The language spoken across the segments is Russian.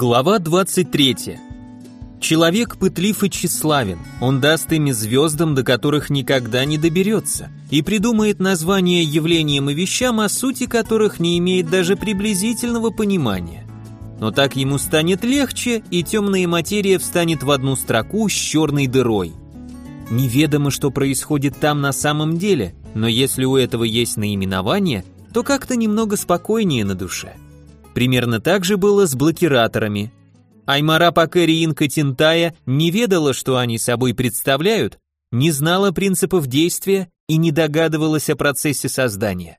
Глава 23. Человек пытлив и тщеславен, он даст ими звездам, до которых никогда не доберется, и придумает название явлениям и вещам, о сути которых не имеет даже приблизительного понимания. Но так ему станет легче, и темная материя встанет в одну строку с черной дырой. Неведомо, что происходит там на самом деле, но если у этого есть наименование, то как-то немного спокойнее на душе. Примерно так же было с блокираторами. Аймара Пакери Инка Тинтая не ведала, что они собой представляют, не знала принципов действия и не догадывалась о процессе создания.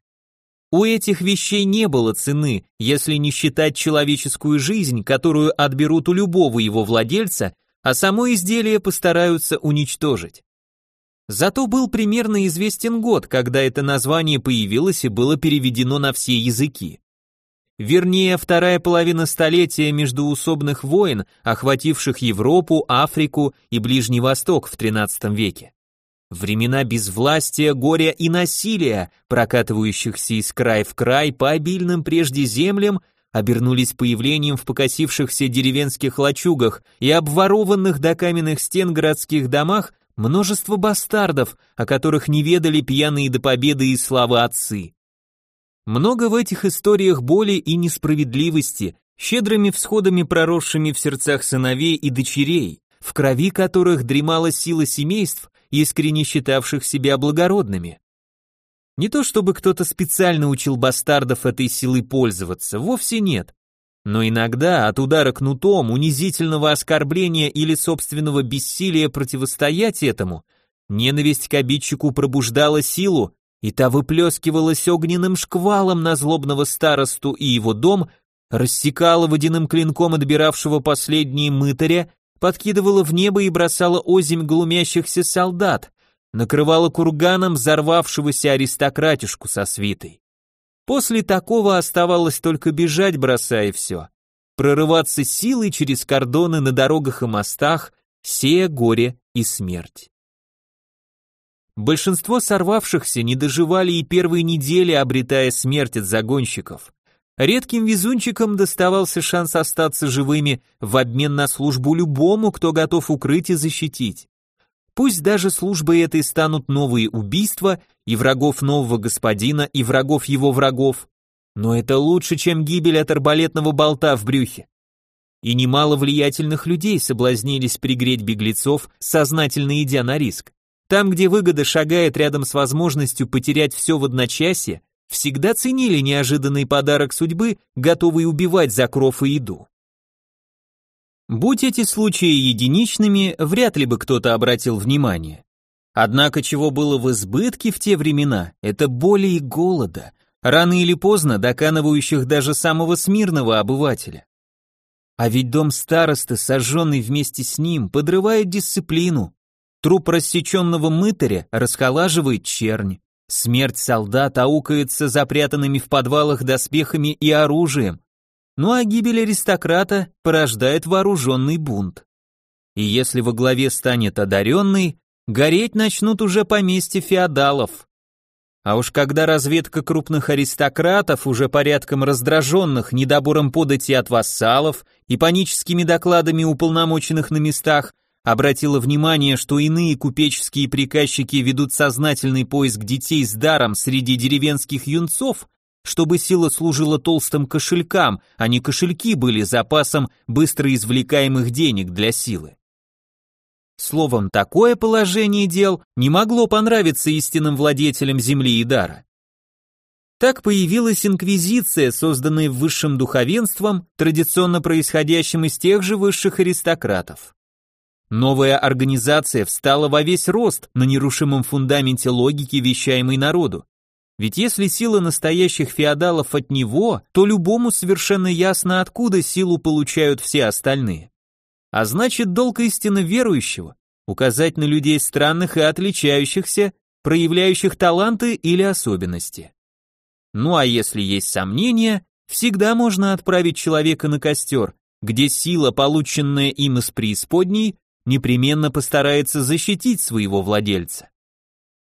У этих вещей не было цены, если не считать человеческую жизнь, которую отберут у любого его владельца, а само изделие постараются уничтожить. Зато был примерно известен год, когда это название появилось и было переведено на все языки. Вернее, вторая половина столетия междуусобных войн, охвативших Европу, Африку и Ближний Восток в XIII веке. Времена безвластия, горя и насилия, прокатывающихся из края в край по обильным прежде землям, обернулись появлением в покосившихся деревенских лачугах и обворованных до каменных стен городских домах множество бастардов, о которых не ведали пьяные до победы и славы отцы. Много в этих историях боли и несправедливости, щедрыми всходами проросшими в сердцах сыновей и дочерей, в крови которых дремала сила семейств, искренне считавших себя благородными. Не то чтобы кто-то специально учил бастардов этой силой пользоваться, вовсе нет. Но иногда от удара кнутом, унизительного оскорбления или собственного бессилия противостоять этому, ненависть к обидчику пробуждала силу, и та выплескивалась огненным шквалом на злобного старосту и его дом, рассекала водяным клинком отбиравшего последние мытаря, подкидывала в небо и бросала озимь глумящихся солдат, накрывала курганом взорвавшегося аристократишку со свитой. После такого оставалось только бежать, бросая все, прорываться силой через кордоны на дорогах и мостах, сея горе и смерть. Большинство сорвавшихся не доживали и первые недели, обретая смерть от загонщиков. Редким везунчикам доставался шанс остаться живыми в обмен на службу любому, кто готов укрыть и защитить. Пусть даже службой этой станут новые убийства и врагов нового господина, и врагов его врагов, но это лучше, чем гибель от арбалетного болта в брюхе. И немало влиятельных людей соблазнились пригреть беглецов, сознательно идя на риск. Там, где выгода шагает рядом с возможностью потерять все в одночасье, всегда ценили неожиданный подарок судьбы, готовый убивать за кров и еду. Будь эти случаи единичными, вряд ли бы кто-то обратил внимание. Однако чего было в избытке в те времена, это боли и голода, рано или поздно доканывающих даже самого смирного обывателя. А ведь дом старосты, сожженный вместе с ним, подрывает дисциплину, Труп рассеченного мытаря расхолаживает чернь. Смерть солдат аукается запрятанными в подвалах доспехами и оружием. Ну а гибель аристократа порождает вооруженный бунт. И если во главе станет одаренный, гореть начнут уже поместья феодалов. А уж когда разведка крупных аристократов, уже порядком раздраженных недобором подати от вассалов и паническими докладами уполномоченных на местах, обратила внимание, что иные купеческие приказчики ведут сознательный поиск детей с даром среди деревенских юнцов, чтобы сила служила толстым кошелькам, а не кошельки были запасом быстро извлекаемых денег для силы. Словом, такое положение дел не могло понравиться истинным владетелям земли и дара. Так появилась инквизиция, созданная высшим духовенством, традиционно происходящим из тех же высших аристократов. Новая организация встала во весь рост на нерушимом фундаменте логики, вещаемой народу. Ведь если сила настоящих феодалов от него, то любому совершенно ясно, откуда силу получают все остальные. А значит, долг истинно верующего – указать на людей странных и отличающихся, проявляющих таланты или особенности. Ну а если есть сомнения, всегда можно отправить человека на костер, где сила, полученная им из преисподней, непременно постарается защитить своего владельца.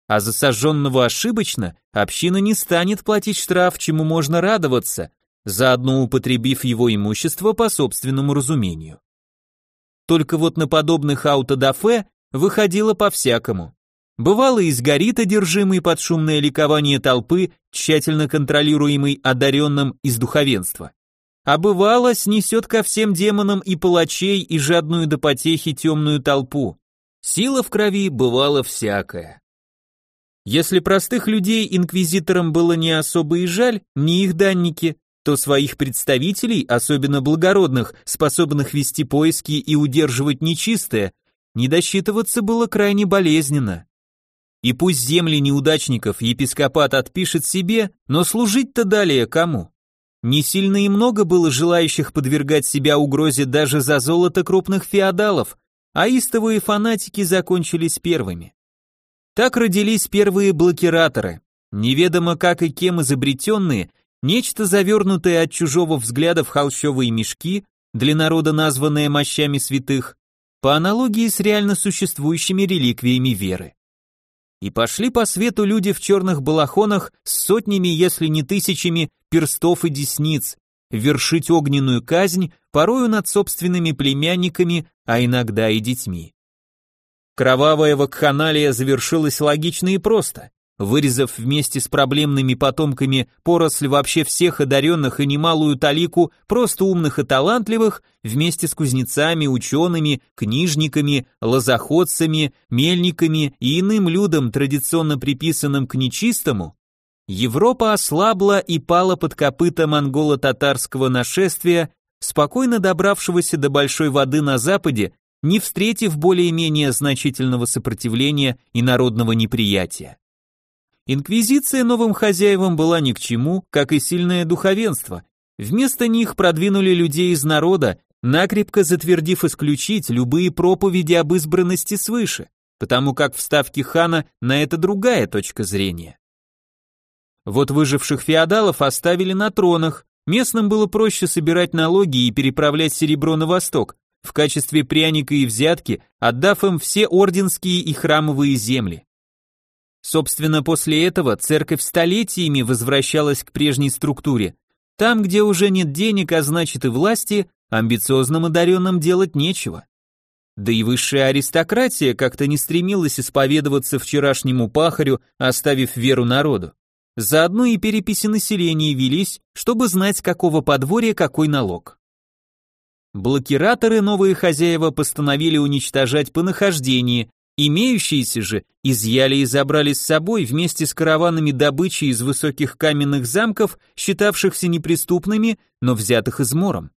А за сожженного ошибочно община не станет платить штраф, чему можно радоваться, заодно употребив его имущество по собственному разумению. Только вот на подобных аутодафе выходило по-всякому. Бывало и сгорит одержимый под шумное ликование толпы, тщательно контролируемый одаренным из духовенства. А бывало снесет ко всем демонам и палачей и жадную до потехи темную толпу. Сила в крови бывала всякая. Если простых людей инквизиторам было не особо и жаль, не их данники, то своих представителей, особенно благородных, способных вести поиски и удерживать нечистое, не досчитываться было крайне болезненно. И пусть земли неудачников епископат отпишет себе, но служить-то далее кому? Не сильно и много было желающих подвергать себя угрозе даже за золото крупных феодалов, а истовые фанатики закончились первыми. Так родились первые блокираторы, неведомо как и кем изобретенные, нечто завернутое от чужого взгляда в холщовые мешки, для народа названное мощами святых, по аналогии с реально существующими реликвиями веры. И пошли по свету люди в черных балахонах с сотнями, если не тысячами, перстов и десниц, вершить огненную казнь, порою над собственными племянниками, а иногда и детьми. Кровавая вакханалия завершилась логично и просто. Вырезав вместе с проблемными потомками поросль вообще всех одаренных и немалую талику просто умных и талантливых, вместе с кузнецами, учеными, книжниками, лозоходцами, мельниками и иным людям, традиционно приписанным к нечистому, Европа ослабла и пала под копыта монголо-татарского нашествия, спокойно добравшегося до большой воды на западе, не встретив более-менее значительного сопротивления и народного неприятия. Инквизиция новым хозяевам была ни к чему, как и сильное духовенство. Вместо них продвинули людей из народа, накрепко затвердив исключить любые проповеди об избранности свыше, потому как в ставке хана на это другая точка зрения. Вот выживших феодалов оставили на тронах, местным было проще собирать налоги и переправлять серебро на восток, в качестве пряника и взятки, отдав им все орденские и храмовые земли. Собственно, после этого церковь столетиями возвращалась к прежней структуре. Там, где уже нет денег, а значит и власти, амбициозным одаренным делать нечего. Да и высшая аристократия как-то не стремилась исповедоваться вчерашнему пахарю, оставив веру народу. Заодно и переписи населения велись, чтобы знать, какого подворья какой налог. Блокираторы новые хозяева постановили уничтожать по нахождении, Имеющиеся же изъяли и забрали с собой вместе с караванами добычи из высоких каменных замков, считавшихся неприступными, но взятых измором.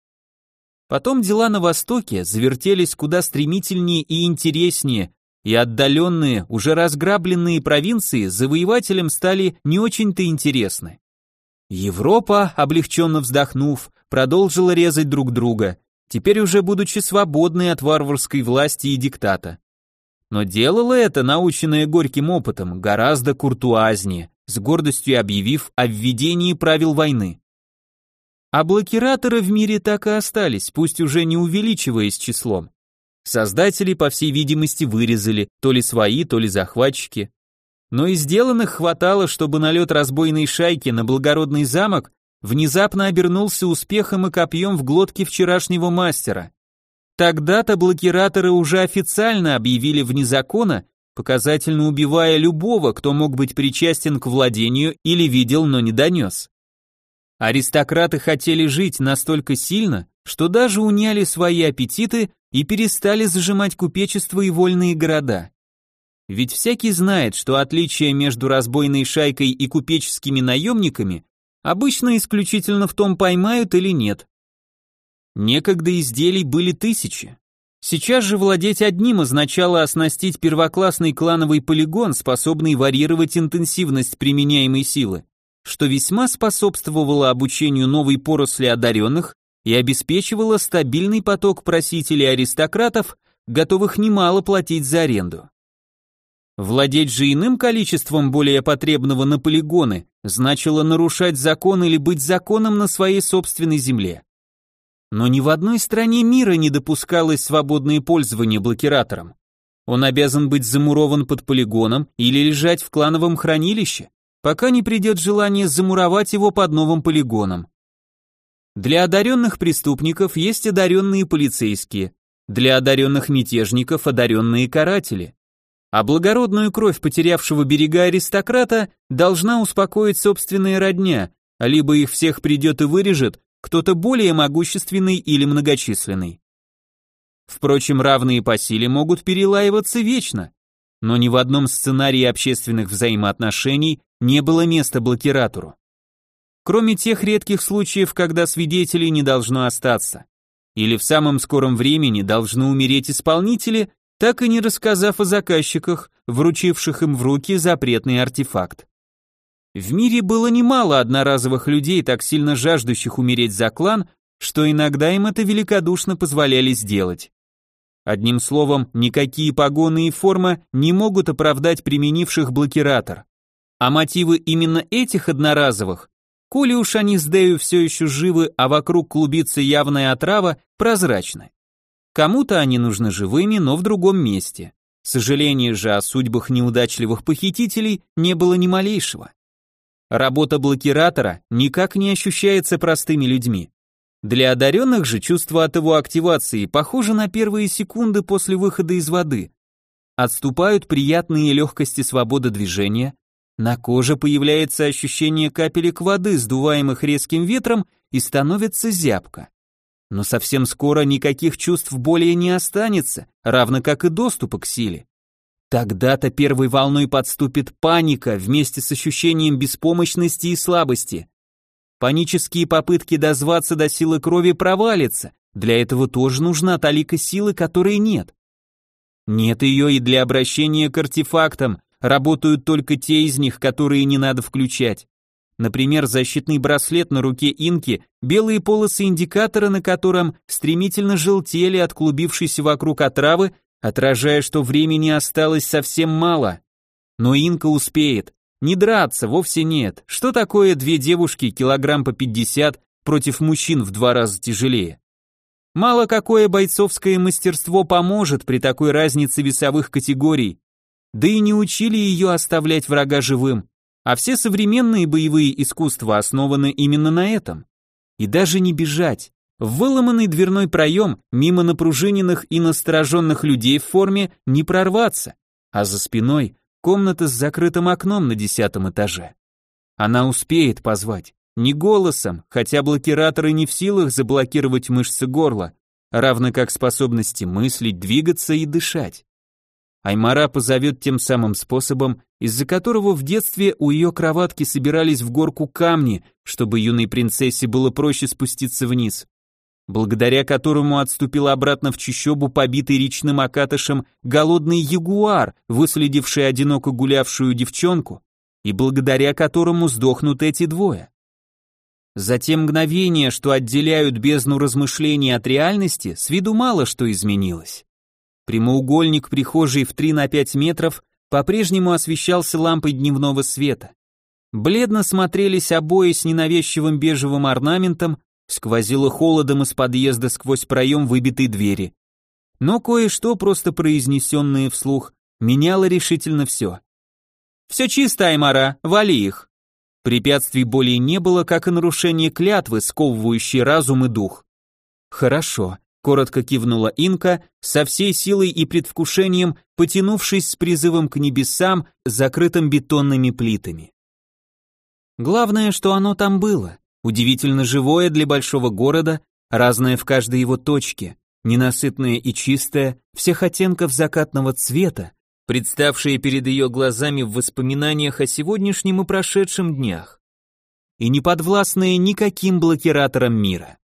Потом дела на Востоке завертелись куда стремительнее и интереснее, и отдаленные, уже разграбленные провинции завоевателям стали не очень-то интересны. Европа, облегченно вздохнув, продолжила резать друг друга, теперь уже будучи свободной от варварской власти и диктата но делала это, наученная горьким опытом, гораздо куртуазнее, с гордостью объявив о введении правил войны. А блокираторы в мире так и остались, пусть уже не увеличиваясь числом. Создатели, по всей видимости, вырезали, то ли свои, то ли захватчики. Но и сделанных хватало, чтобы налет разбойной шайки на благородный замок внезапно обернулся успехом и копьем в глотке вчерашнего мастера. Тогда-то блокираторы уже официально объявили вне закона, показательно убивая любого, кто мог быть причастен к владению или видел, но не донес. Аристократы хотели жить настолько сильно, что даже уняли свои аппетиты и перестали зажимать купечество и вольные города. Ведь всякий знает, что отличие между разбойной шайкой и купеческими наемниками обычно исключительно в том, поймают или нет. Некогда изделий были тысячи. Сейчас же владеть одним означало оснастить первоклассный клановый полигон, способный варьировать интенсивность применяемой силы, что весьма способствовало обучению новой поросли одаренных и обеспечивало стабильный поток просителей аристократов, готовых немало платить за аренду. Владеть же иным количеством более потребного на полигоны значило нарушать закон или быть законом на своей собственной земле. Но ни в одной стране мира не допускалось свободное пользование блокиратором. Он обязан быть замурован под полигоном или лежать в клановом хранилище, пока не придет желание замуровать его под новым полигоном. Для одаренных преступников есть одаренные полицейские, для одаренных мятежников одаренные каратели. А благородную кровь потерявшего берега аристократа должна успокоить собственная родня, либо их всех придет и вырежет кто-то более могущественный или многочисленный. Впрочем, равные по силе могут перелаиваться вечно, но ни в одном сценарии общественных взаимоотношений не было места блокиратору. Кроме тех редких случаев, когда свидетелей не должно остаться. Или в самом скором времени должны умереть исполнители, так и не рассказав о заказчиках, вручивших им в руки запретный артефакт. В мире было немало одноразовых людей, так сильно жаждущих умереть за клан, что иногда им это великодушно позволяли сделать. Одним словом, никакие погоны и форма не могут оправдать применивших блокиратор. А мотивы именно этих одноразовых, коли уж они с Дэю все еще живы, а вокруг клубится явная отрава, прозрачны. Кому-то они нужны живыми, но в другом месте. Сожаления же о судьбах неудачливых похитителей не было ни малейшего. Работа блокиратора никак не ощущается простыми людьми. Для одаренных же чувство от его активации похоже на первые секунды после выхода из воды. Отступают приятные легкости свободы движения, на коже появляется ощущение капелек воды, сдуваемых резким ветром, и становится зябко. Но совсем скоро никаких чувств более не останется, равно как и доступа к силе. Тогда-то первой волной подступит паника вместе с ощущением беспомощности и слабости. Панические попытки дозваться до силы крови провалятся, для этого тоже нужна талика силы, которой нет. Нет ее и для обращения к артефактам, работают только те из них, которые не надо включать. Например, защитный браслет на руке инки, белые полосы индикатора на котором стремительно желтели от клубившейся вокруг отравы, отражая, что времени осталось совсем мало. Но инка успеет, не драться, вовсе нет. Что такое две девушки килограмм по 50 против мужчин в два раза тяжелее? Мало какое бойцовское мастерство поможет при такой разнице весовых категорий. Да и не учили ее оставлять врага живым. А все современные боевые искусства основаны именно на этом. И даже не бежать. В выломанный дверной проем мимо напружиненных и настороженных людей в форме не прорваться, а за спиной Комната с закрытым окном на десятом этаже. Она успеет позвать, не голосом, хотя блокираторы не в силах заблокировать мышцы горла, равно как способности мыслить, двигаться и дышать. Аймара позовет тем самым способом, из-за которого в детстве у ее кроватки собирались в горку камни, чтобы юной принцессе было проще спуститься вниз благодаря которому отступил обратно в чащобу побитый речным окатышем голодный ягуар, выследивший одиноко гулявшую девчонку, и благодаря которому сдохнут эти двое. За те мгновения, что отделяют бездну размышлений от реальности, с виду мало что изменилось. Прямоугольник прихожей в 3 на 5 метров по-прежнему освещался лампой дневного света. Бледно смотрелись обои с ненавязчивым бежевым орнаментом, Сквозило холодом из подъезда сквозь проем выбитой двери. Но кое-что, просто произнесенное вслух, меняло решительно все. «Все чисто, Аймара, вали их!» Препятствий более не было, как и нарушение клятвы, сковывающей разум и дух. «Хорошо», — коротко кивнула Инка, со всей силой и предвкушением, потянувшись с призывом к небесам, закрытым бетонными плитами. Главное, что оно там было удивительно живое для большого города, разное в каждой его точке, ненасытное и чистое, всех оттенков закатного цвета, представшее перед ее глазами в воспоминаниях о сегодняшнем и прошедшем днях, и не подвластное никаким блокираторам мира.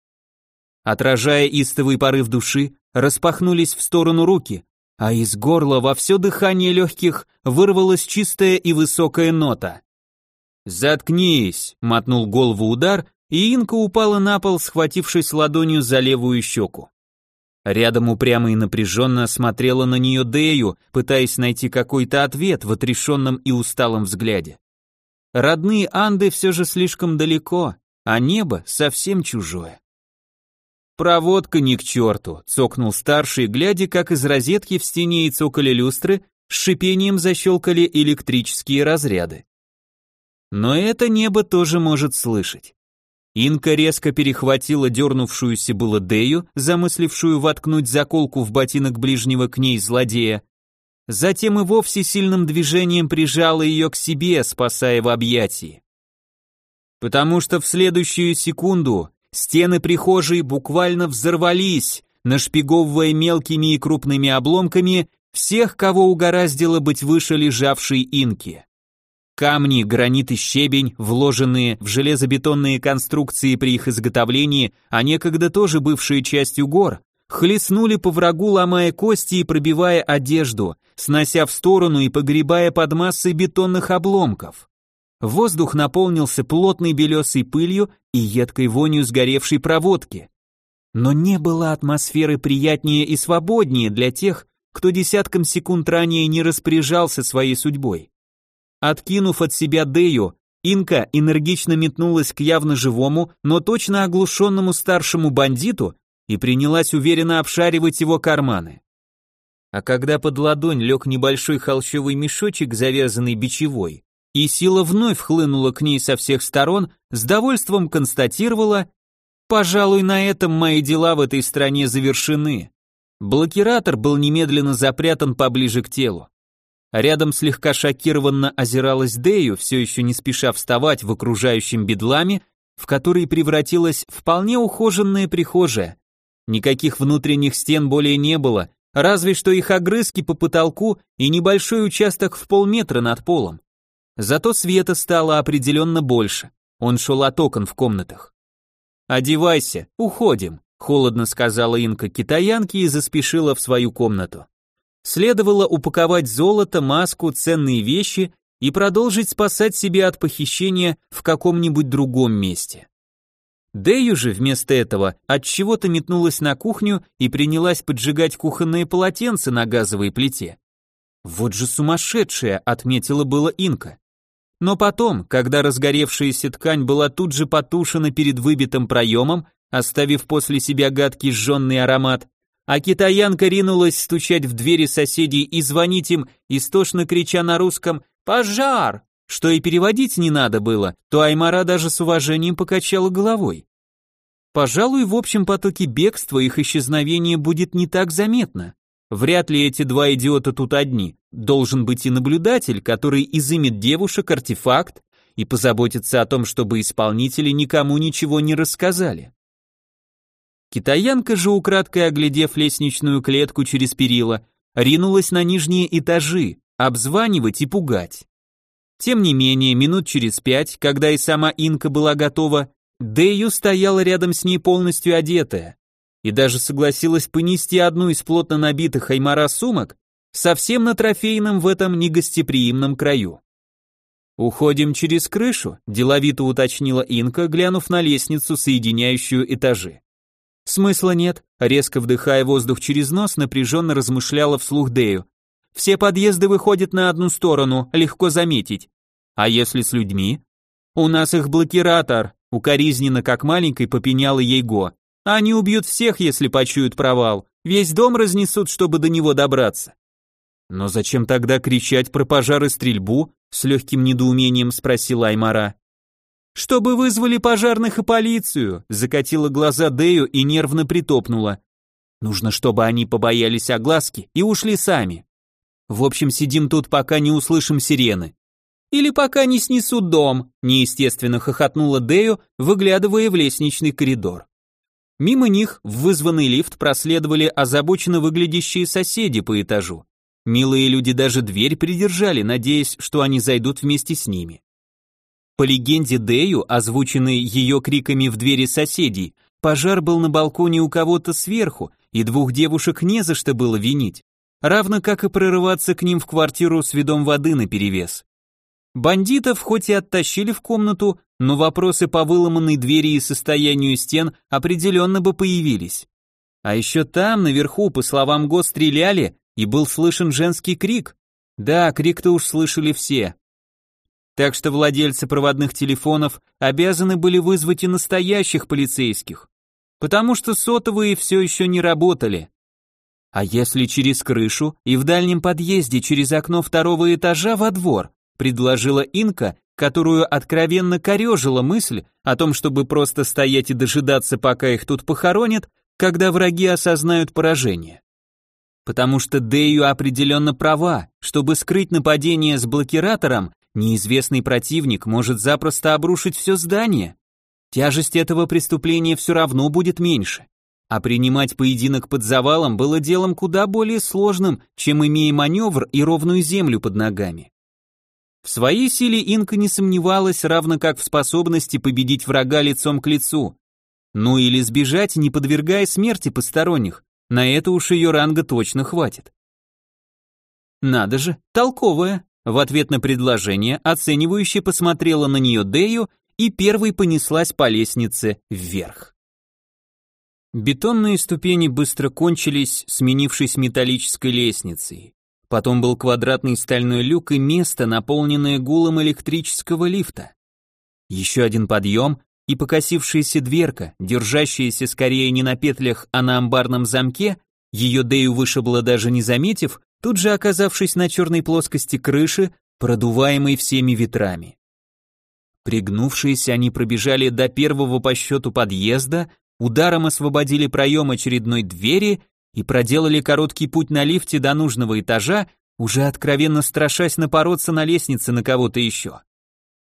Отражая истовый порыв души, распахнулись в сторону руки, а из горла во все дыхание легких вырвалась чистая и высокая нота. «Заткнись!» — мотнул голову удар, и Инка упала на пол, схватившись ладонью за левую щеку. Рядом упрямо и напряженно смотрела на нее Дею, пытаясь найти какой-то ответ в отрешенном и усталом взгляде. Родные Анды все же слишком далеко, а небо совсем чужое. «Проводка ни к черту», — цокнул старший, глядя, как из розетки в стене и цокали люстры, с шипением защелкали электрические разряды. Но это небо тоже может слышать. Инка резко перехватила дернувшуюся было Дею, замыслившую воткнуть заколку в ботинок ближнего к ней злодея. Затем и вовсе сильным движением прижала ее к себе, спасая в объятии. Потому что в следующую секунду стены прихожей буквально взорвались, нашпиговывая мелкими и крупными обломками всех, кого угораздило быть выше лежавшей инки. Камни, гранит и щебень, вложенные в железобетонные конструкции при их изготовлении, а некогда тоже бывшие частью гор, хлестнули по врагу, ломая кости и пробивая одежду, снося в сторону и погребая под массой бетонных обломков. Воздух наполнился плотной белесой пылью и едкой вонью сгоревшей проводки. Но не было атмосферы приятнее и свободнее для тех, кто десятком секунд ранее не распоряжался своей судьбой. Откинув от себя Дею, Инка энергично метнулась к явно живому, но точно оглушенному старшему бандиту и принялась уверенно обшаривать его карманы. А когда под ладонь лег небольшой холщовый мешочек, завязанный бичевой, и сила вновь хлынула к ней со всех сторон, с довольством констатировала, «Пожалуй, на этом мои дела в этой стране завершены». Блокиратор был немедленно запрятан поближе к телу. Рядом слегка шокированно озиралась Дею, все еще не спеша вставать в окружающем бедламе, в который превратилась вполне ухоженная прихожая. Никаких внутренних стен более не было, разве что их огрызки по потолку и небольшой участок в полметра над полом. Зато света стало определенно больше, он шел от окон в комнатах. «Одевайся, уходим», — холодно сказала инка китаянке и заспешила в свою комнату. Следовало упаковать золото, маску, ценные вещи и продолжить спасать себя от похищения в каком-нибудь другом месте. Дэю же вместо этого от чего-то метнулась на кухню и принялась поджигать кухонные полотенца на газовой плите. Вот же сумасшедшая, отметила было Инка. Но потом, когда разгоревшаяся ткань была тут же потушена перед выбитым проемом, оставив после себя гадкий сжженный аромат, а китаянка ринулась стучать в двери соседей и звонить им, истошно крича на русском «Пожар!», что и переводить не надо было, то Аймара даже с уважением покачала головой. Пожалуй, в общем потоке бегства их исчезновение будет не так заметно. Вряд ли эти два идиота тут одни. Должен быть и наблюдатель, который изымет девушек артефакт и позаботится о том, чтобы исполнители никому ничего не рассказали. Китаянка же, украдкой оглядев лестничную клетку через перила, ринулась на нижние этажи, обзванивать и пугать. Тем не менее, минут через пять, когда и сама Инка была готова, Дэю стояла рядом с ней полностью одетая и даже согласилась понести одну из плотно набитых аймара сумок совсем на трофейном в этом негостеприимном краю. «Уходим через крышу», – деловито уточнила Инка, глянув на лестницу, соединяющую этажи. Смысла нет, резко вдыхая воздух через нос, напряженно размышляла вслух Дею. Все подъезды выходят на одну сторону, легко заметить. А если с людьми? У нас их блокиратор, укоризненно как маленькой попеняла ей Го. Они убьют всех, если почуют провал. Весь дом разнесут, чтобы до него добраться. Но зачем тогда кричать про пожар и стрельбу? С легким недоумением спросила Аймара. «Чтобы вызвали пожарных и полицию», закатила глаза Дею и нервно притопнула. «Нужно, чтобы они побоялись огласки и ушли сами. В общем, сидим тут, пока не услышим сирены». «Или пока не снесут дом», неестественно хохотнула Дею, выглядывая в лестничный коридор. Мимо них в вызванный лифт проследовали озабоченно выглядящие соседи по этажу. Милые люди даже дверь придержали, надеясь, что они зайдут вместе с ними. По легенде Дэю, озвученной ее криками в двери соседей, пожар был на балконе у кого-то сверху, и двух девушек не за что было винить, равно как и прорываться к ним в квартиру с видом воды наперевес. Бандитов хоть и оттащили в комнату, но вопросы по выломанной двери и состоянию стен определенно бы появились. А еще там, наверху, по словам Го, стреляли, и был слышен женский крик. Да, крик-то уж слышали все. Так что владельцы проводных телефонов обязаны были вызвать и настоящих полицейских, потому что сотовые все еще не работали. А если через крышу и в дальнем подъезде через окно второго этажа во двор, предложила Инка которую откровенно корежила мысль о том, чтобы просто стоять и дожидаться, пока их тут похоронят, когда враги осознают поражение. Потому что Дэю определенно права, чтобы скрыть нападение с блокиратором, неизвестный противник может запросто обрушить все здание. Тяжесть этого преступления все равно будет меньше. А принимать поединок под завалом было делом куда более сложным, чем имея маневр и ровную землю под ногами. В своей силе Инка не сомневалась, равно как в способности победить врага лицом к лицу. Ну или сбежать, не подвергая смерти посторонних, на это уж ее ранга точно хватит. Надо же, толковая. В ответ на предложение оценивающе посмотрела на нее Дею и первой понеслась по лестнице вверх. Бетонные ступени быстро кончились, сменившись металлической лестницей. Потом был квадратный стальной люк и место, наполненное гулом электрического лифта. Еще один подъем и покосившаяся дверка, держащаяся скорее не на петлях, а на амбарном замке, ее Дэю вышибло даже не заметив, тут же оказавшись на черной плоскости крыши, продуваемой всеми ветрами. Пригнувшись, они пробежали до первого по счету подъезда, ударом освободили проем очередной двери и проделали короткий путь на лифте до нужного этажа, уже откровенно страшась напороться на лестнице на кого-то еще.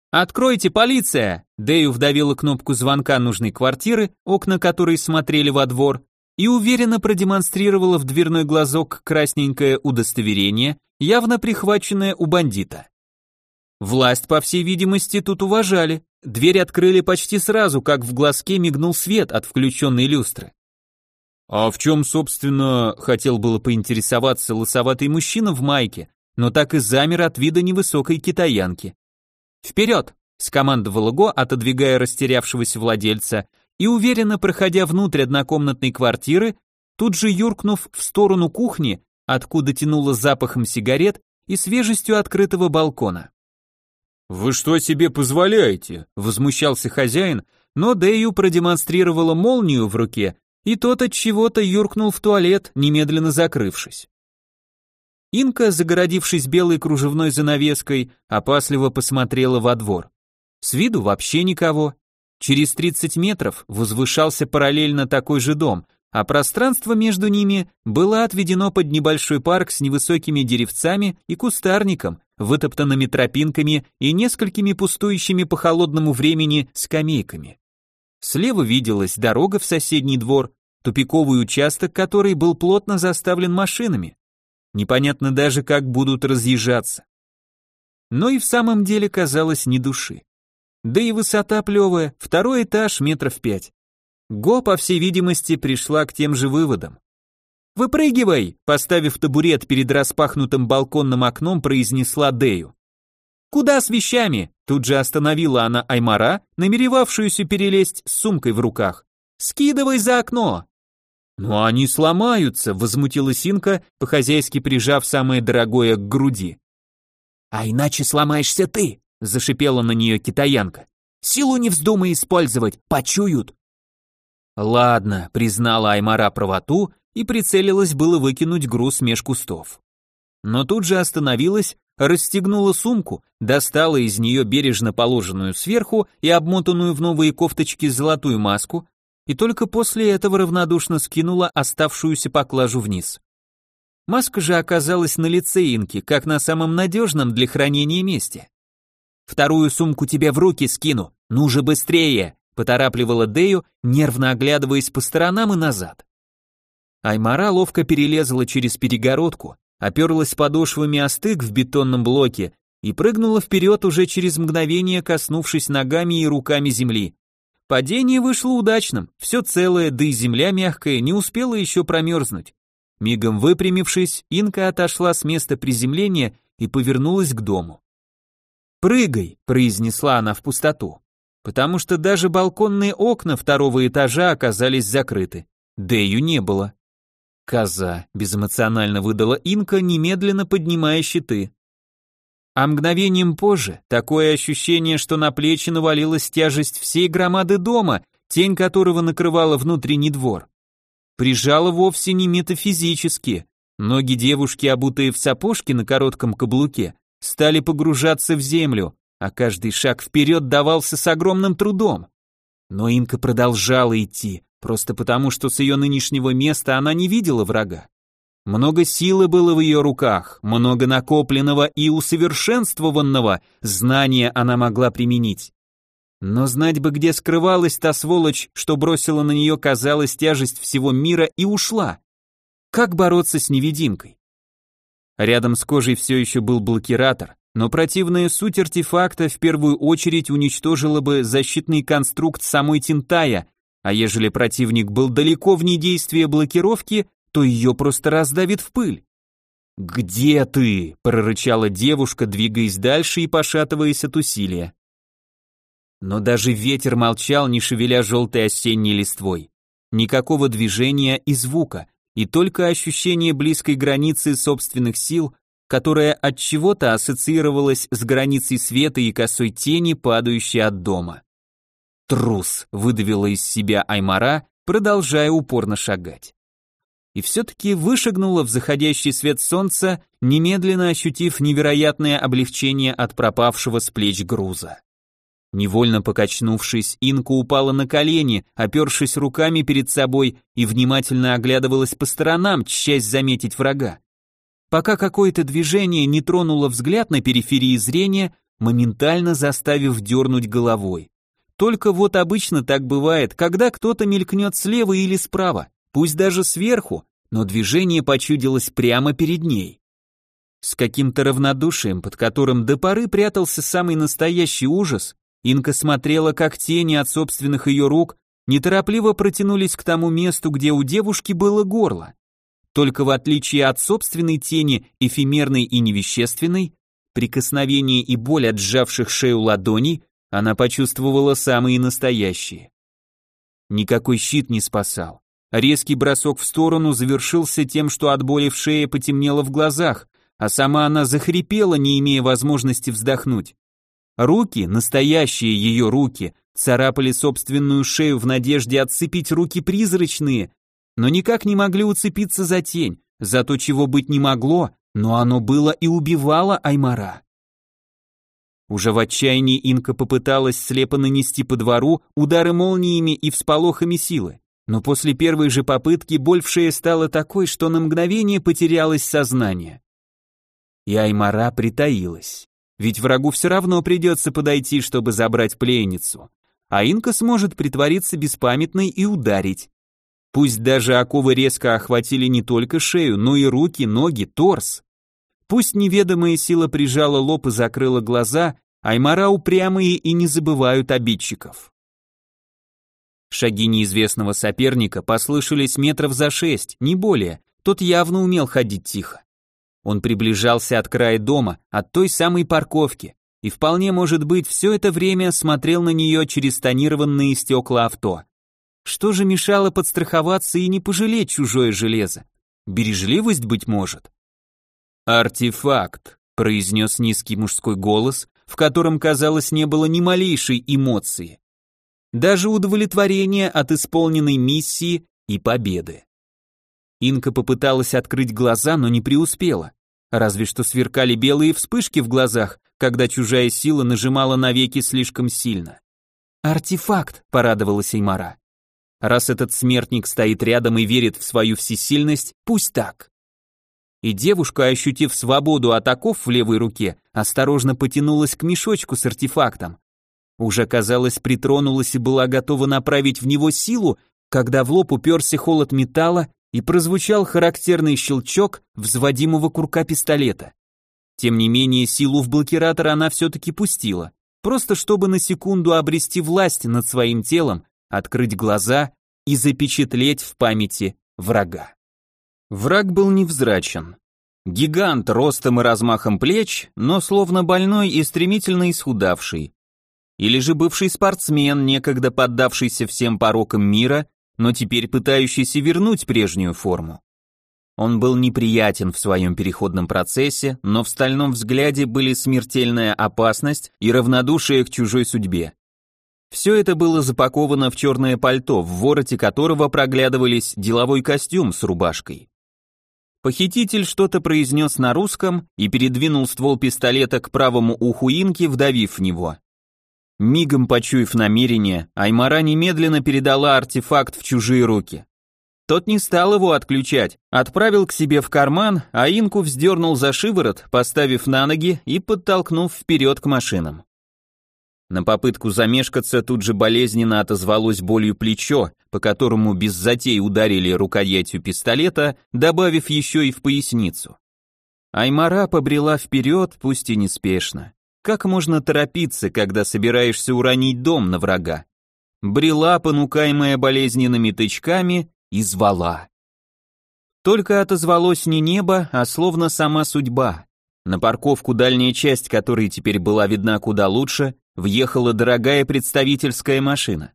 «Откройте, полиция!» Дэю вдавила кнопку звонка нужной квартиры, окна которой смотрели во двор, и уверенно продемонстрировала в дверной глазок красненькое удостоверение, явно прихваченное у бандита. Власть, по всей видимости, тут уважали. Дверь открыли почти сразу, как в глазке мигнул свет от включенной люстры. А в чем, собственно, хотел было поинтересоваться лысоватый мужчина в майке, но так и замер от вида невысокой китаянки. «Вперед!» — скомандовала Го, отодвигая растерявшегося владельца, и уверенно проходя внутрь однокомнатной квартиры, тут же юркнув в сторону кухни, откуда тянуло запахом сигарет и свежестью открытого балкона. «Вы что себе позволяете?» — возмущался хозяин, но Дэю продемонстрировала молнию в руке, и тот от чего-то юркнул в туалет, немедленно закрывшись. Инка, загородившись белой кружевной занавеской, опасливо посмотрела во двор. С виду вообще никого. Через 30 метров возвышался параллельно такой же дом, а пространство между ними было отведено под небольшой парк с невысокими деревцами и кустарником, вытоптанными тропинками и несколькими пустующими по холодному времени скамейками. Слева виделась дорога в соседний двор, тупиковый участок, который был плотно заставлен машинами. Непонятно даже, как будут разъезжаться. Но и в самом деле казалось ни души. Да и высота плевая, второй этаж метров пять. Го, по всей видимости, пришла к тем же выводам. «Выпрыгивай!» – поставив табурет перед распахнутым балконным окном, произнесла Дею. «Куда с вещами?» Тут же остановила она Аймара, намеревавшуюся перелезть с сумкой в руках. «Скидывай за окно!» «Но они сломаются», — возмутилась Инка, по-хозяйски прижав самое дорогое к груди. «А иначе сломаешься ты», — зашипела на нее китаянка. «Силу не вздумай использовать, почуют». «Ладно», — признала Аймара правоту и прицелилась было выкинуть груз меж кустов. Но тут же остановилась, расстегнула сумку, достала из нее бережно положенную сверху и обмотанную в новые кофточки золотую маску, и только после этого равнодушно скинула оставшуюся поклажу вниз. Маска же оказалась на лице Инки, как на самом надежном для хранения месте. «Вторую сумку тебе в руки скину, ну же быстрее!» поторапливала Дею, нервно оглядываясь по сторонам и назад. Аймара ловко перелезла через перегородку, оперлась подошвами о стык в бетонном блоке и прыгнула вперед уже через мгновение, коснувшись ногами и руками земли. Падение вышло удачным, все целое, да и земля мягкая, не успела еще промерзнуть. Мигом выпрямившись, Инка отошла с места приземления и повернулась к дому. «Прыгай», — произнесла она в пустоту, потому что даже балконные окна второго этажа оказались закрыты. Дэю не было. Коза, безэмоционально выдала Инка, немедленно поднимая щиты. А мгновением позже такое ощущение, что на плечи навалилась тяжесть всей громады дома, тень которого накрывала внутренний двор. Прижала вовсе не метафизически. Ноги девушки, обутые в сапожки на коротком каблуке, стали погружаться в землю, а каждый шаг вперед давался с огромным трудом. Но Инка продолжала идти, просто потому, что с ее нынешнего места она не видела врага. Много силы было в ее руках, много накопленного и усовершенствованного знания она могла применить. Но знать бы, где скрывалась та сволочь, что бросила на нее, казалось, тяжесть всего мира и ушла. Как бороться с невидимкой? Рядом с кожей все еще был блокиратор, но противная суть артефакта в первую очередь уничтожила бы защитный конструкт самой Тинтая, а ежели противник был далеко вне действия блокировки, то ее просто раздавит в пыль. «Где ты?» – прорычала девушка, двигаясь дальше и пошатываясь от усилия. Но даже ветер молчал, не шевеля желтой осенней листвой. Никакого движения и звука, и только ощущение близкой границы собственных сил, которая от чего-то ассоциировалась с границей света и косой тени, падающей от дома. Трус, выдавила из себя Аймара, продолжая упорно шагать. И все-таки вышагнула в заходящий свет солнца, немедленно ощутив невероятное облегчение от пропавшего с плеч груза. Невольно покачнувшись, Инка упала на колени, опершись руками перед собой и внимательно оглядывалась по сторонам, часть заметить врага. Пока какое-то движение не тронуло взгляд на периферии зрения, моментально заставив дернуть головой. Только вот обычно так бывает, когда кто-то мелькнет слева или справа, пусть даже сверху, но движение почудилось прямо перед ней. С каким-то равнодушием, под которым до поры прятался самый настоящий ужас, Инка смотрела, как тени от собственных ее рук неторопливо протянулись к тому месту, где у девушки было горло. Только в отличие от собственной тени, эфемерной и невещественной, прикосновение и боль от сжавших шею ладоней, она почувствовала самые настоящие. Никакой щит не спасал. Резкий бросок в сторону завершился тем, что от боли в шее потемнело в глазах, а сама она захрипела, не имея возможности вздохнуть. Руки, настоящие ее руки, царапали собственную шею в надежде отцепить руки призрачные, но никак не могли уцепиться за тень, за то, чего быть не могло, но оно было и убивало Аймара. Уже в отчаянии Инка попыталась слепо нанести по двору удары молниями и всполохами силы, но после первой же попытки боль в шее стала такой, что на мгновение потерялось сознание. И Аймара притаилась. Ведь врагу все равно придется подойти, чтобы забрать пленницу. А Инка сможет притвориться беспамятной и ударить. Пусть даже оковы резко охватили не только шею, но и руки, ноги, торс. Пусть неведомая сила прижала лоб и закрыла глаза, Аймара упрямые и не забывают обидчиков. Шаги неизвестного соперника послышались метров за шесть, не более, тот явно умел ходить тихо. Он приближался от края дома, от той самой парковки, и вполне может быть все это время смотрел на нее через тонированные стекла авто. Что же мешало подстраховаться и не пожалеть чужое железо? Бережливость, быть может? «Артефакт», — произнес низкий мужской голос, в котором, казалось, не было ни малейшей эмоции. Даже удовлетворения от исполненной миссии и победы. Инка попыталась открыть глаза, но не преуспела. Разве что сверкали белые вспышки в глазах, когда чужая сила нажимала на веки слишком сильно. «Артефакт», — порадовалась Эймара. «Раз этот смертник стоит рядом и верит в свою всесильность, пусть так». И девушка, ощутив свободу от оков в левой руке, осторожно потянулась к мешочку с артефактом. Уже, казалось, притронулась и была готова направить в него силу, когда в лоб уперся холод металла и прозвучал характерный щелчок взводимого курка пистолета. Тем не менее, силу в блокиратор она все-таки пустила, просто чтобы на секунду обрести власть над своим телом, открыть глаза и запечатлеть в памяти врага. Враг был невзрачен. Гигант ростом и размахом плеч, но словно больной и стремительно исхудавший. Или же бывший спортсмен, некогда поддавшийся всем порокам мира но теперь пытающийся вернуть прежнюю форму. Он был неприятен в своем переходном процессе, но в стальном взгляде были смертельная опасность и равнодушие к чужой судьбе. Все это было запаковано в черное пальто, в вороте которого проглядывались деловой костюм с рубашкой. Похититель что-то произнес на русском и передвинул ствол пистолета к правому уху Инки, вдавив в него. Мигом почуяв намерение, Аймара немедленно передала артефакт в чужие руки. Тот не стал его отключать, отправил к себе в карман, а Инку вздернул за шиворот, поставив на ноги и подтолкнув вперед к машинам. На попытку замешкаться тут же болезненно отозвалось болью плечо, по которому без затей ударили рукоятью пистолета, добавив еще и в поясницу. Аймара побрела вперед, пусть и неспешно. Как можно торопиться, когда собираешься уронить дом на врага? Брела, понукаемая болезненными тычками, и звала. Только отозвалось не небо, а словно сама судьба. На парковку дальняя часть, которой теперь была видна куда лучше, въехала дорогая представительская машина.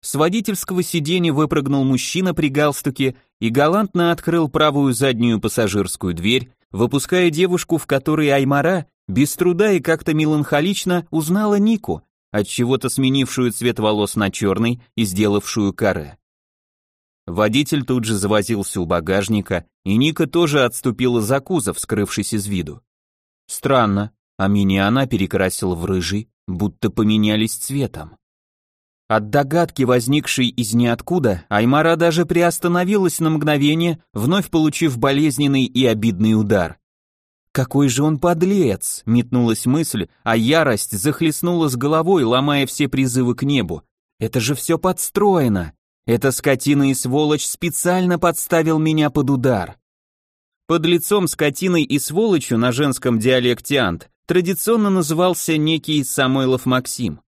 С водительского сиденья выпрыгнул мужчина при галстуке и галантно открыл правую заднюю пассажирскую дверь, выпуская девушку, в которой Аймара без труда и как-то меланхолично узнала Нику, от чего-то сменившую цвет волос на черный и сделавшую каре. Водитель тут же завозился у багажника, и Ника тоже отступила за кузов, скрывшись из виду. Странно, а меня она перекрасила в рыжий, будто поменялись цветом. От догадки, возникшей из ниоткуда, Аймара даже приостановилась на мгновение, вновь получив болезненный и обидный удар. «Какой же он подлец!» — метнулась мысль, а ярость захлестнула с головой, ломая все призывы к небу. «Это же все подстроено!» Эта скотина и сволочь специально подставил меня под удар. Под лицом скотиной и сволочью на женском диалекте ант традиционно назывался некий Самойлов Максим.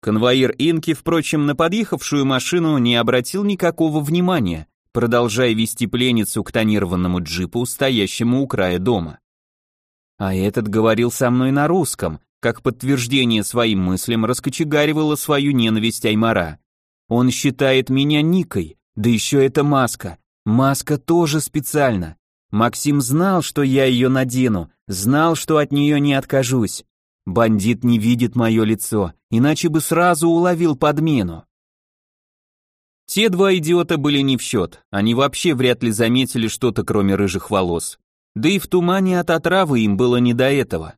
Конвоир Инки, впрочем, на подъехавшую машину не обратил никакого внимания, продолжая вести пленницу к тонированному джипу, стоящему у края дома. А этот говорил со мной на русском, как подтверждение своим мыслям раскочегаривала свою ненависть Аймара. Он считает меня Никой, да еще это маска. Маска тоже специально. Максим знал, что я ее надену, знал, что от нее не откажусь. Бандит не видит мое лицо, иначе бы сразу уловил подмену. Те два идиота были не в счет, они вообще вряд ли заметили что-то кроме рыжих волос. Да и в тумане от отравы им было не до этого.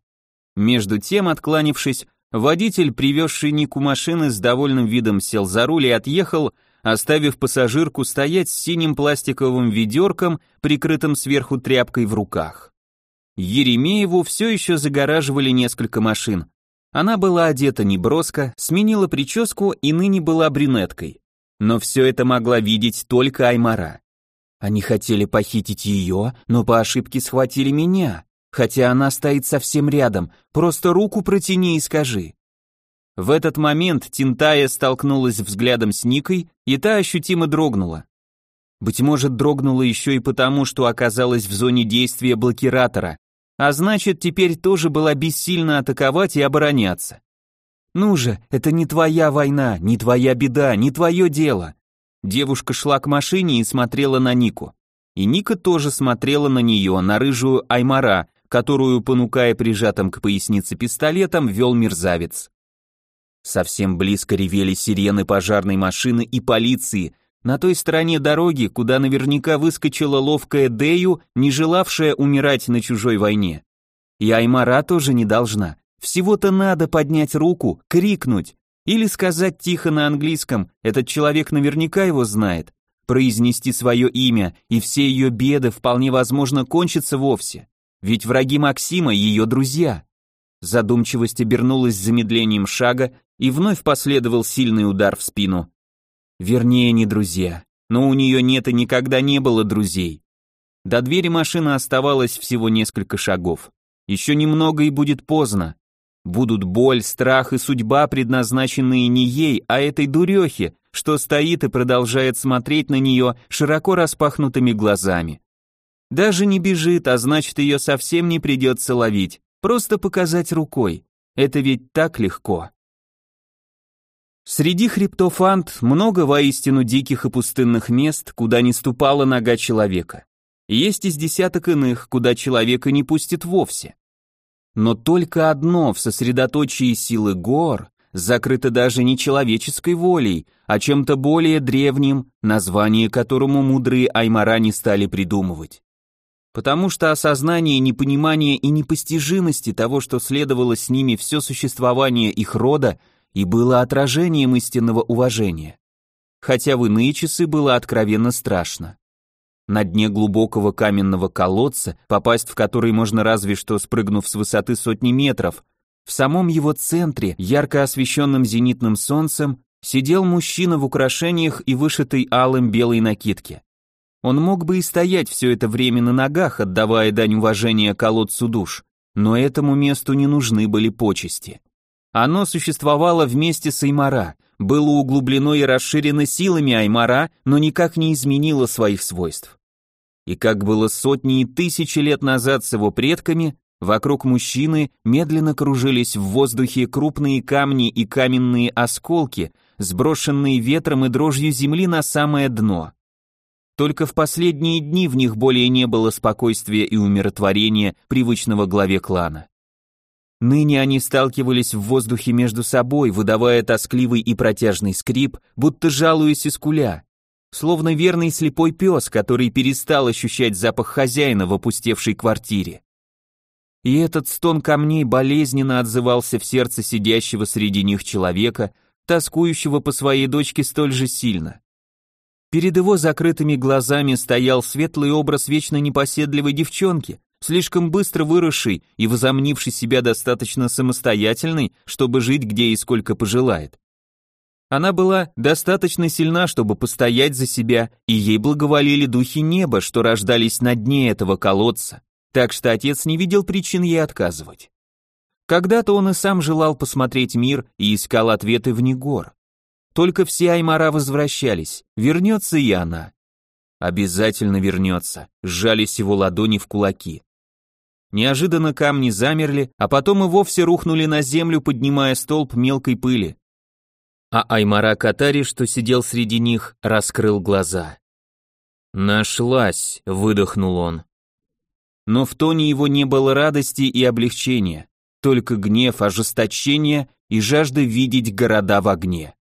Между тем, откланившись, Водитель, привезший Нику машины, с довольным видом сел за руль и отъехал, оставив пассажирку стоять с синим пластиковым ведерком, прикрытым сверху тряпкой в руках. Еремееву все еще загораживали несколько машин. Она была одета неброско, сменила прическу и ныне была брюнеткой. Но все это могла видеть только Аймара. Они хотели похитить ее, но по ошибке схватили меня хотя она стоит совсем рядом, просто руку протяни и скажи. В этот момент Тинтая столкнулась взглядом с Никой, и та ощутимо дрогнула. Быть может, дрогнула еще и потому, что оказалась в зоне действия блокиратора, а значит, теперь тоже была бессильна атаковать и обороняться. Ну же, это не твоя война, не твоя беда, не твое дело. Девушка шла к машине и смотрела на Нику. И Ника тоже смотрела на нее, на рыжую Аймара, которую, понукая прижатым к пояснице пистолетом, вел мерзавец. Совсем близко ревели сирены пожарной машины и полиции, на той стороне дороги, куда наверняка выскочила ловкая Дею, не желавшая умирать на чужой войне. И Аймара тоже не должна. Всего-то надо поднять руку, крикнуть, или сказать тихо на английском, этот человек наверняка его знает, произнести свое имя, и все ее беды вполне возможно кончатся вовсе. Ведь враги Максима ее друзья. Задумчивость обернулась замедлением шага, и вновь последовал сильный удар в спину. Вернее, не друзья, но у нее нет и никогда не было друзей. До двери машины оставалось всего несколько шагов. Еще немного и будет поздно. Будут боль, страх и судьба, предназначенные не ей, а этой дурехе, что стоит и продолжает смотреть на нее широко распахнутыми глазами. Даже не бежит, а значит ее совсем не придется ловить, просто показать рукой. Это ведь так легко. Среди хребтов Ант много воистину диких и пустынных мест, куда не ступала нога человека. Есть из десяток иных, куда человека не пустит вовсе. Но только одно в сосредоточии силы гор закрыто даже не человеческой волей, а чем-то более древним, название которому мудрые аймара не стали придумывать. потому что осознание непонимания и непостижимости того, что следовало с ними все существование их рода, и было отражением истинного уважения. Хотя в иные часы было откровенно страшно. На дне глубокого каменного колодца, попасть в который можно разве что спрыгнув с высоты сотни метров, в самом его центре, ярко освещенным зенитным солнцем, сидел мужчина в украшениях и вышитой алым белой накидке. Он мог бы и стоять все это время на ногах, отдавая дань уважения колодцу душ, но этому месту не нужны были почести. Оно существовало вместе с Аймара, было углублено и расширено силами Аймара, но никак не изменило своих свойств. И как было сотни и тысячи лет назад с его предками, вокруг мужчины медленно кружились в воздухе крупные камни и каменные осколки, сброшенные ветром и дрожью земли на самое дно. Только в последние дни в них более не было спокойствия и умиротворения привычного главе клана. Ныне они сталкивались в воздухе между собой, выдавая тоскливый и протяжный скрип, будто жалуясь из куля, словно верный слепой пес, который перестал ощущать запах хозяина в опустевшей квартире. И этот стон камней болезненно отзывался в сердце сидящего среди них человека, тоскующего по своей дочке столь же сильно. Перед его закрытыми глазами стоял светлый образ вечно непоседливой девчонки, слишком быстро выросшей и возомнившей себя достаточно самостоятельной, чтобы жить где и сколько пожелает. Она была достаточно сильна, чтобы постоять за себя, и ей благоволили духи неба, что рождались на дне этого колодца, так что отец не видел причин ей отказывать. Когда-то он и сам желал посмотреть мир и искал ответы вне гор. Только все Аймара возвращались, вернется и она. Обязательно вернется, сжались его ладони в кулаки. Неожиданно камни замерли, а потом и вовсе рухнули на землю, поднимая столб мелкой пыли. А Аймара Катари, что сидел среди них, раскрыл глаза. «Нашлась», — выдохнул он. Но в тоне его не было радости и облегчения, только гнев, ожесточение и жажда видеть города в огне.